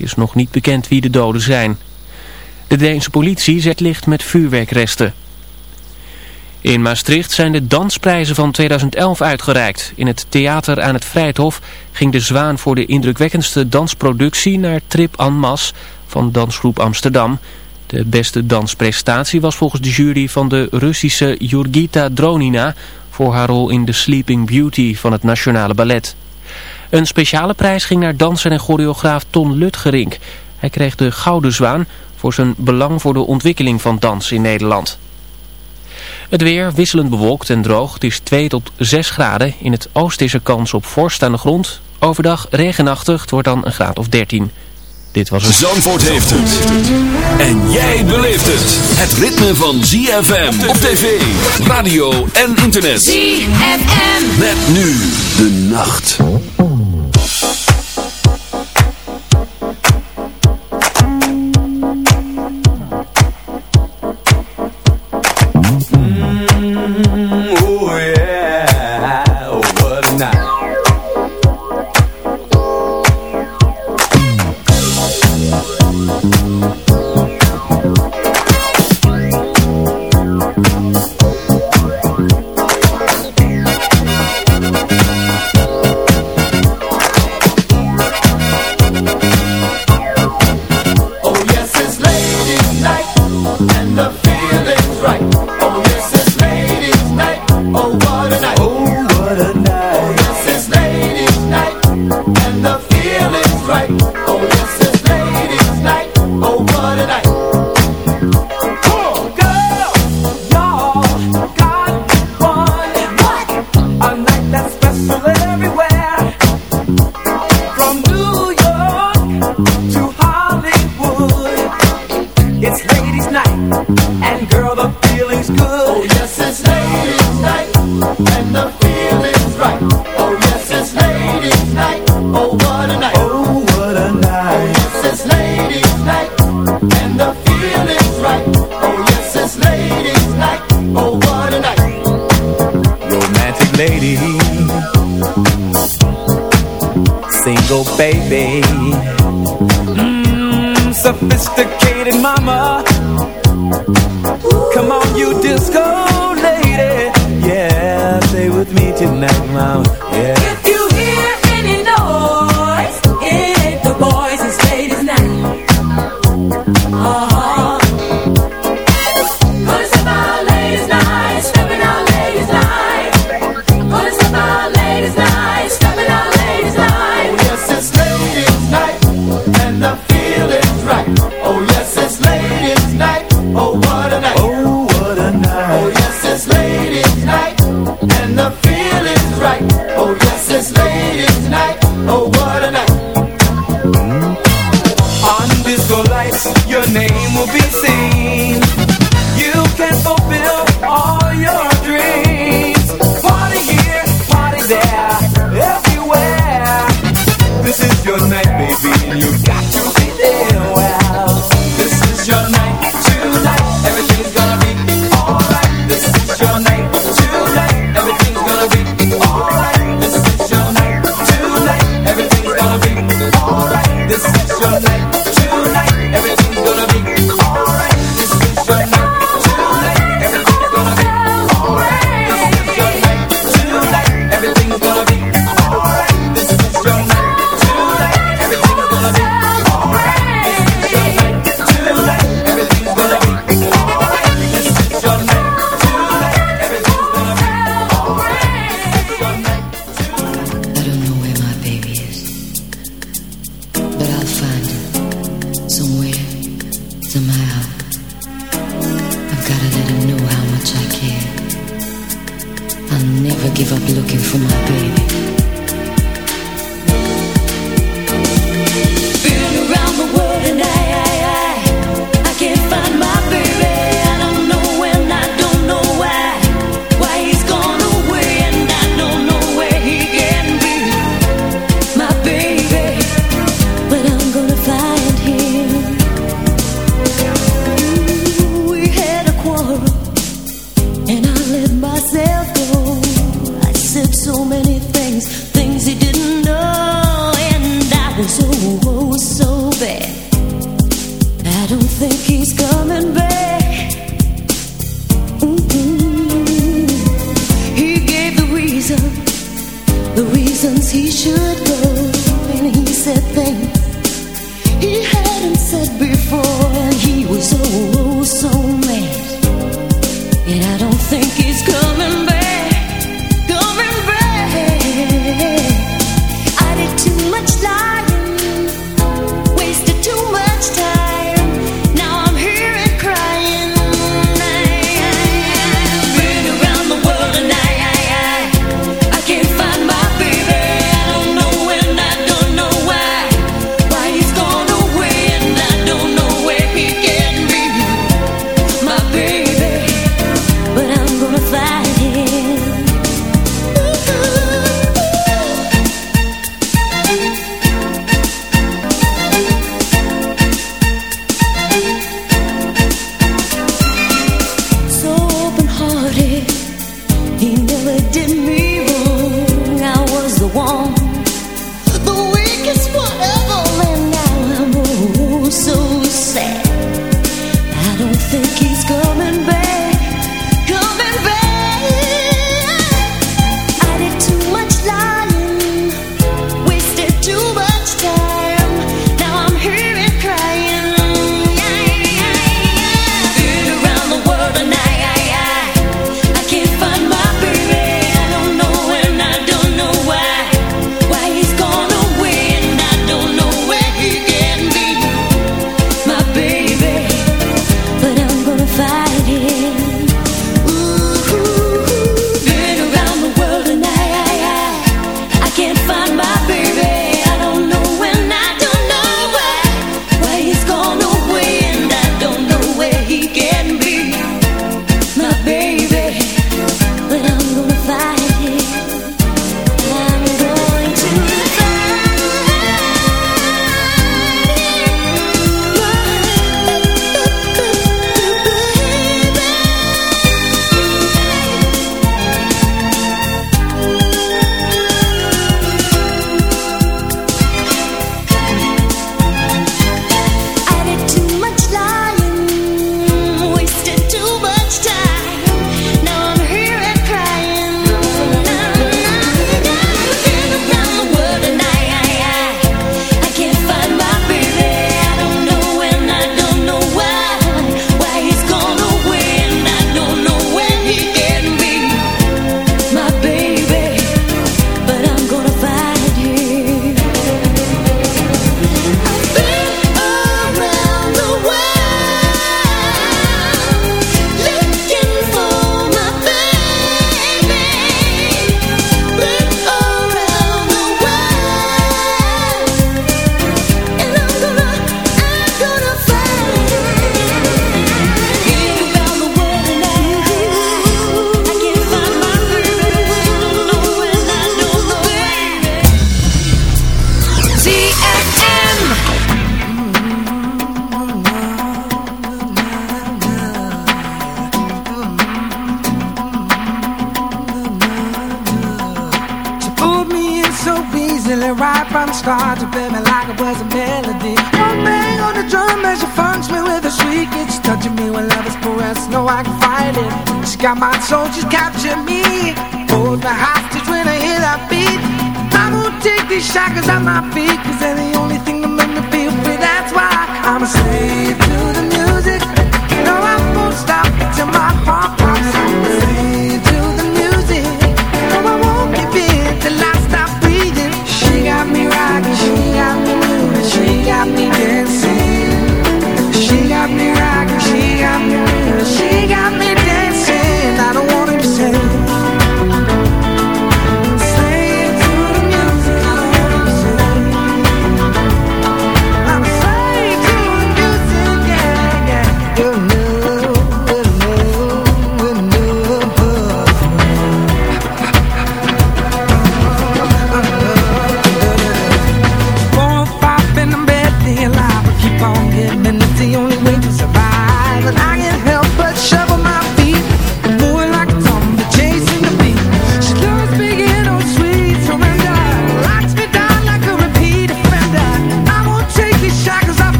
Is nog niet bekend wie de doden zijn. De Deense politie zet licht met vuurwerkresten. In Maastricht zijn de dansprijzen van 2011 uitgereikt. In het theater aan het Vrijthof ging de zwaan voor de indrukwekkendste dansproductie naar Trip en Mas van Dansgroep Amsterdam. De beste dansprestatie was volgens de jury van de Russische Jurgita Dronina voor haar rol in The Sleeping Beauty van het Nationale Ballet. Een speciale prijs ging naar danser en choreograaf Ton Lutgerink. Hij kreeg de Gouden Zwaan voor zijn belang voor de ontwikkeling van dans in Nederland. Het weer wisselend bewolkt en droog. Het is 2 tot 6 graden. In het oosten is er kans op vorst aan de grond. Overdag regenachtig. Het wordt dan een graad of 13. Dit was het. Zandvoort heeft het. En jij beleeft het. Het ritme van ZFM op tv, radio en internet. ZFM. Met nu de nacht. Mm, oh,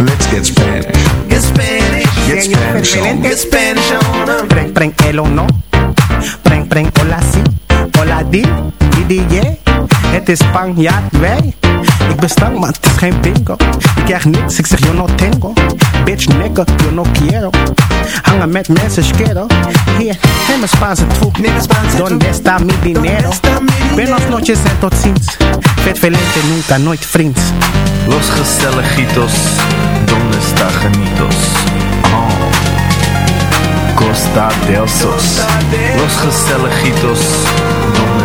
Let's get Spanish. Get Spanish, Get Spanish on. get Spanish on. Preng, preng, el o no. Preng, preng, hola si. Hola di. Het is Spanjaard, wij. Ik ben stank, maar het is geen bingo. Ik krijg niks, ik zeg yo no tengo. Bitch, nigga, yo no quiero. Hangen met mensen, schero. Hier, neem een Spaanse troep. Donde está mi dinero? Donde está mi dinero? Buenos noches en tot ziens. Vet velente, nunca, nooit vriends. Los Gestelejitos, ¿dónde está Janitos? Oh, Costa del Sos. Los Gestelejitos, ¿dónde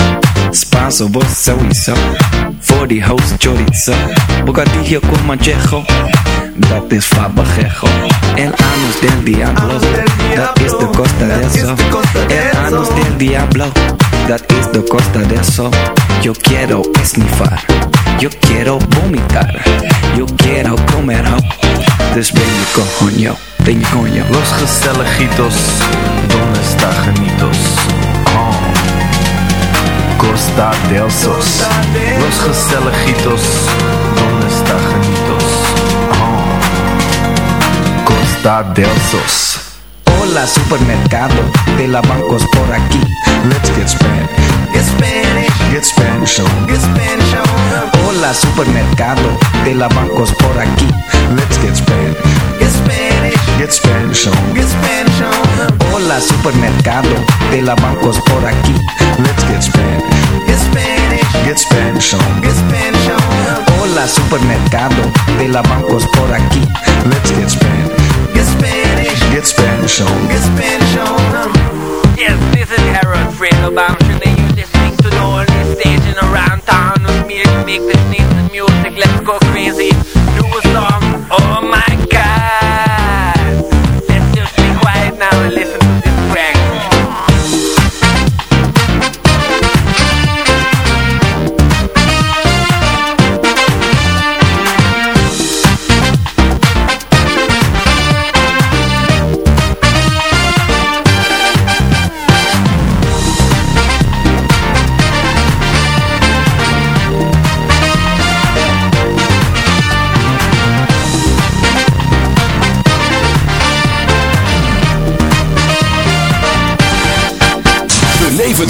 Spanso, vos sowieso. Voor die host chorizo. Bocadillo con manchejo. Dat is fabajejo. El anus del diablo. Dat is de costa de eso. El anus del diablo. Dat is de costa de eso. Yo quiero esnifar. Yo quiero vomitar. Yo quiero comer ho. Dus ben je coño. Ben je coño. Los gezelligitos, donde está genitos? Oh. Costa del Sos. Los gezelligitos, donde está genitos? Oh. Costa del Sos. Hola, supermercado de la bancos por aquí. Let's get Spanish. Get Spanish. Get Spanish on. Get Spanish on. Hola, supermercado de la bancos por aquí. Let's get Spanish. Get Spanish. Get Spanish on. Get Spanish on. Hola, supermercado de la bancos por aquí. Let's get Spanish. Get Spanish. Get Spanish on. Get Spanish on. Hola, supermercado de la bancos por aquí. Let's get Spanish. Get Spanish. Get Spanish on. Get Spanish on. Yes, this is Harold Fredo Bamshin and you're listening to the only station around town with me to make this nice music. Let's go crazy.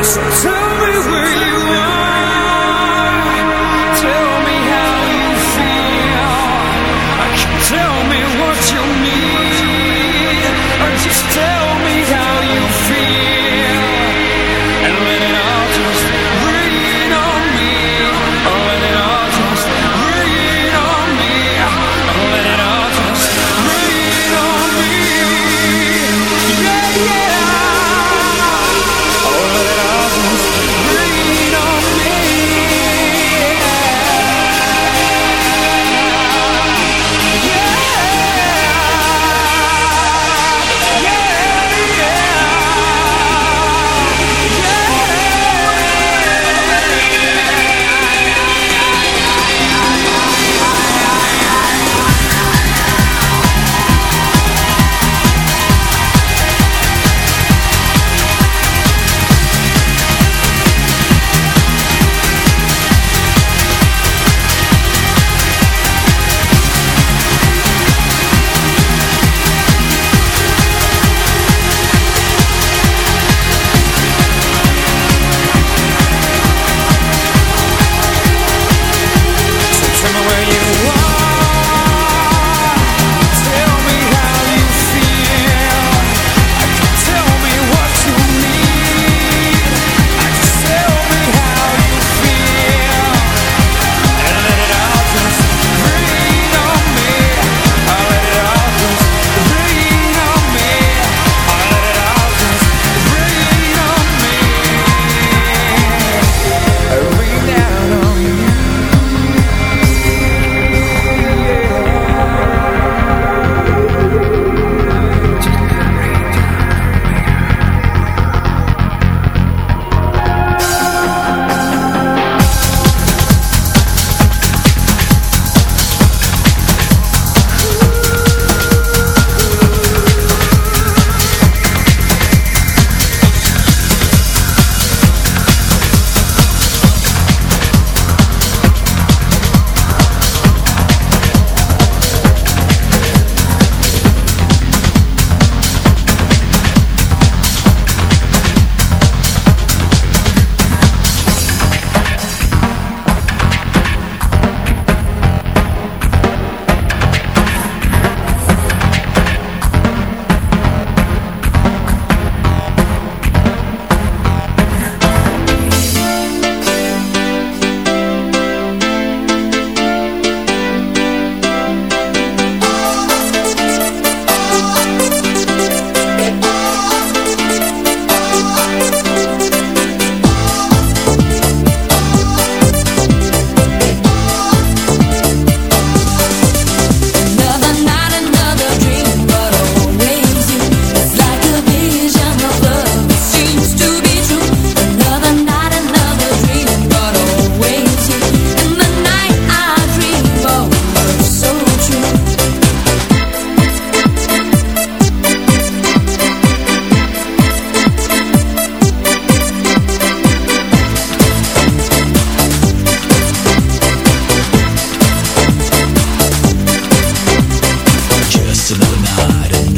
So God.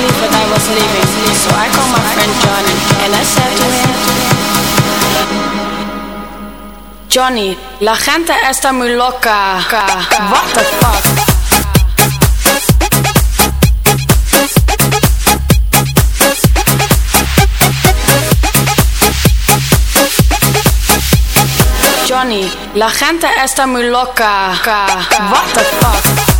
believe what I was living, so I called my friend Johnny and Johnny, la gente está muy loca. What the fuck? Johnny, la gente está muy loca. What the fuck?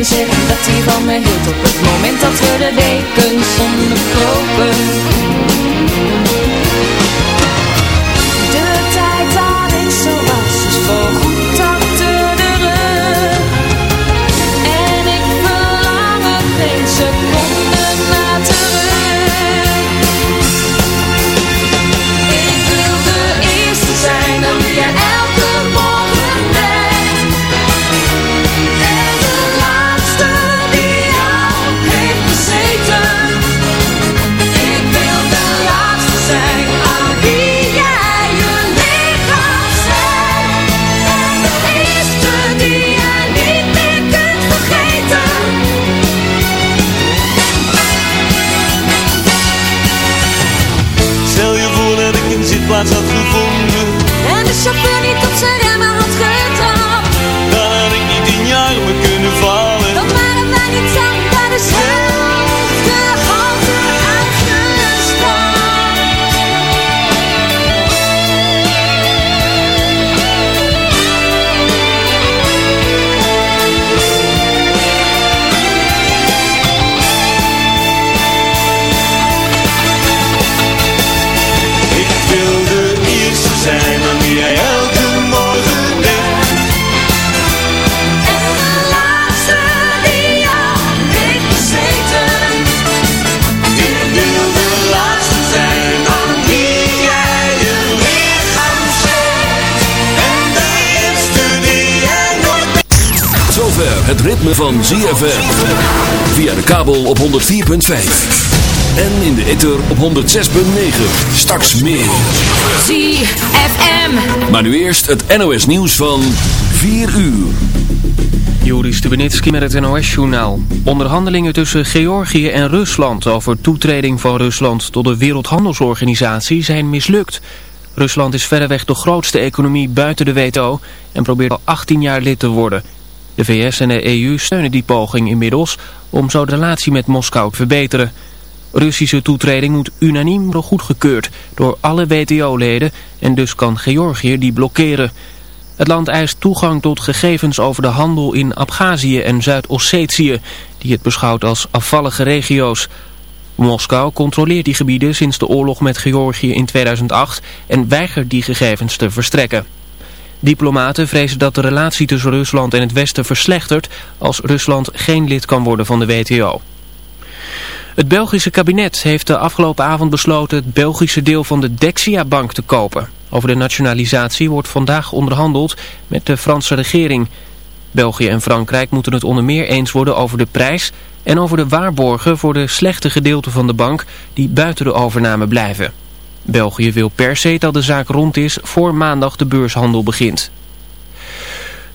dat hij van me hield Op het moment dat we de dekens onderkropen het ritme van ZFM. Via de kabel op 104.5. En in de ether op 106.9. Straks meer. ZFM. Maar nu eerst het NOS nieuws van 4 uur. Joris Stubenitski met het NOS-journaal. Onderhandelingen tussen Georgië en Rusland over toetreding van Rusland tot de Wereldhandelsorganisatie zijn mislukt. Rusland is verreweg de grootste economie buiten de WTO en probeert al 18 jaar lid te worden. De VS en de EU steunen die poging inmiddels om zo de relatie met Moskou te verbeteren. Russische toetreding moet unaniem worden goedgekeurd door alle WTO-leden en dus kan Georgië die blokkeren. Het land eist toegang tot gegevens over de handel in Abhazie en Zuid-Ossetië, die het beschouwt als afvallige regio's. Moskou controleert die gebieden sinds de oorlog met Georgië in 2008 en weigert die gegevens te verstrekken. Diplomaten vrezen dat de relatie tussen Rusland en het Westen verslechtert als Rusland geen lid kan worden van de WTO. Het Belgische kabinet heeft de afgelopen avond besloten het Belgische deel van de Dexia-bank te kopen. Over de nationalisatie wordt vandaag onderhandeld met de Franse regering. België en Frankrijk moeten het onder meer eens worden over de prijs en over de waarborgen voor de slechte gedeelten van de bank die buiten de overname blijven. België wil per se dat de zaak rond is voor maandag de beurshandel begint.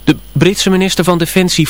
De Britse minister van Defensie